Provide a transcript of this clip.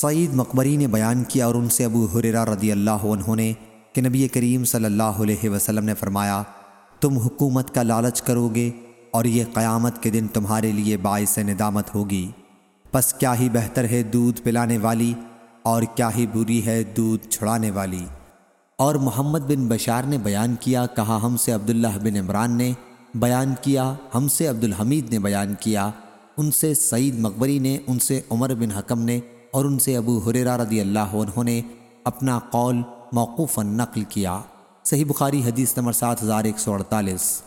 سعید مقبری نے بیان کیا اور ان سے ابو حریرہ رضی اللہ عنہ نے کہ نبی کریم صلی اللہ علیہ وسلم نے فرمایا، تم حکومت کا لالچ کرو گے اور یہ قیامت کے دن تمہارے لیے باعث ندامت ہوگی۔ پس کیا ہی بہتر ہے دودھ پلانے والی اور کیا ہی بری ہے دودھ چھڑانے والی۔ اور محمد بن بشار نے بیان کیا، کہا، ہم سے عبداللہ بن عمران نے بیان کیا، ہم سے عبد الحمید نے بیان کیا، ان سے سعید مقبری نے، ان سے عمر بن حکم نے اور ان سے ابو حریرہ رضی اللہ عنہ نے اپنا قول موقوفاً نقل کیا۔ صحیح بخاری حدیث نمبر سات ہزار ایک سو اڑتالیس۔